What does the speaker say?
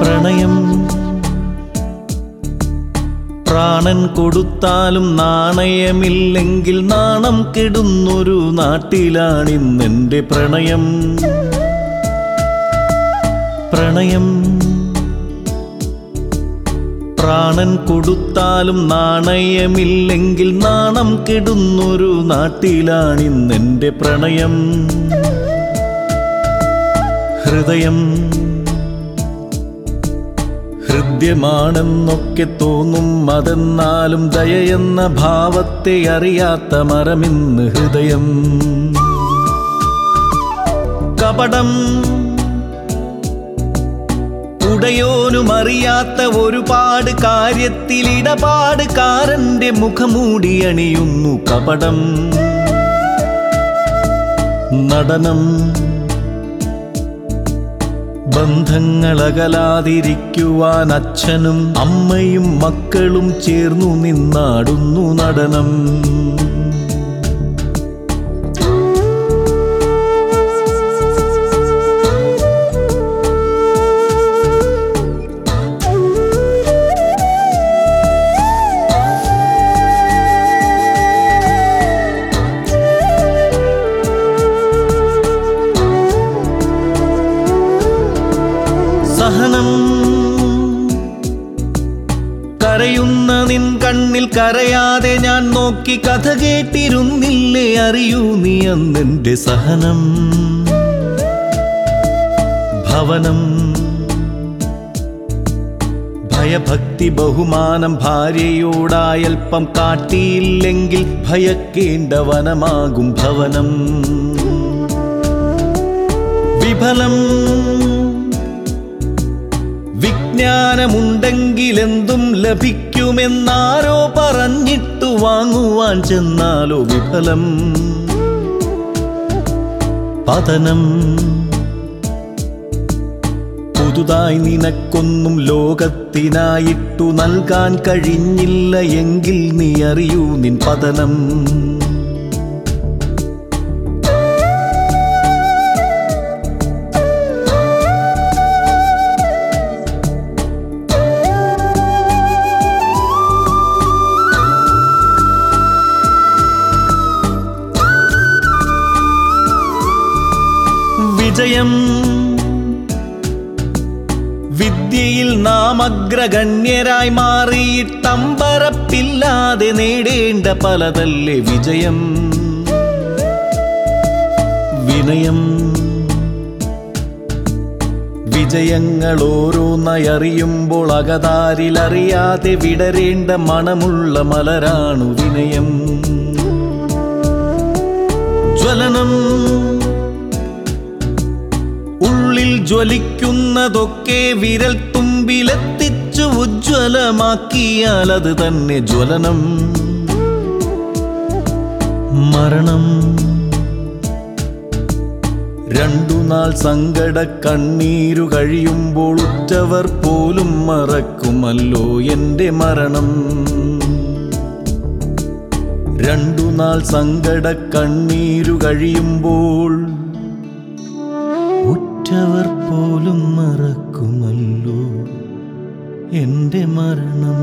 പ്രണയം. പ്രാണൻ കൊടുത്താലും നാണയമില്ലെങ്കിൽ നാണം കെടുന്നൊരു നാട്ടിലാണിന്നെന്റെ പ്രണയം. പ്രണയം. പ്രാണൻ കൊടുത്താലും നാണയമില്ലെങ്കിൽ നാണം കെടുന്നൊരു നാട്ടിലാണിന്നെന്റെ പ്രണയം. ഹൃദയം. ഹൃദ്യമാണെന്നൊക്കെ തോന്നും അതെന്നാലും ദയയെന്ന ഭാവത്തെ അറിയാത്ത മരമിന്ന് ഹൃദയം. കപടം ഉടയോനുമറിയാത്ത ഒരുപാട് കാര്യത്തിൽ ഇടപാട് കാരന്റെ മുഖമൂടി അണിയുന്നു കപടം. നടനം ബന്ധങ്ങളകലാതിരിക്കുവാൻ അച്ഛനും അമ്മയും മക്കളും ചേർന്നു നിന്നാടുന്നു നടനം. കരയുന്ന നിൻ കണ്ണിൽ കരയാതെ ഞാൻ നോക്കി കഥ കേട്ടിരുന്നില്ലേ അറിയൂ നീ അന്നെന്റെ സഹനം. ഭവനം. ഭയഭക്തി ബഹുമാനം ഭാര്യയോടായൽപ്പം കാട്ടിയില്ലെങ്കിൽ ഭയക്കേണ്ട വനമാകും ഭവനം. വിഫലം. വിജ്ഞാനമുണ്ടെങ്കിലെന്തും ലഭിക്കുമെന്നാരോ പറഞ്ഞിട്ടു വാങ്ങുവാൻ ചെന്നാലോ വിഫലം. പതനം. പുതുതായി നിനക്കൊന്നും ലോകത്തിനായിട്ടു നൽകാൻ കഴിഞ്ഞില്ല എങ്കിൽ നീ അറിയൂ നിൻ പതനം. വിജയം വിദ്യയിൽ നാം അഗ്രഗണ്യരായി മാറിയിട്ടമ്പരപ്പില്ലാതെ നേടേണ്ട പലതല്ലേ വിജയം? വിനയം. വിജയങ്ങൾ ഓരോന്നറിയുമ്പോൾ അകതാരിലറിയാതെ വിടരേണ്ട മണമുള്ള മലരാണു വിനയം. ജ്വലനം. ജ്വലിക്കുന്നതൊക്കെ വിരൽ തുമ്പിലെത്തിച്ചു ഉജ്ജ്വലമാക്കിയാൽ അത് തന്നെ ജ്വലനം. മരണം. രണ്ടു നാൾ സങ്കട കണ്ണീരു കഴിയുമ്പോൾ ഉറ്റവർ പോലും മറക്കുമല്ലോ എന്റെ മരണം. രണ്ടു നാൾ സങ്കട കണ്ണീരു കഴിയുമ്പോൾ ഉറ്റവർ പോലും മറക്കുമല്ലോ. എന്റെ മരണം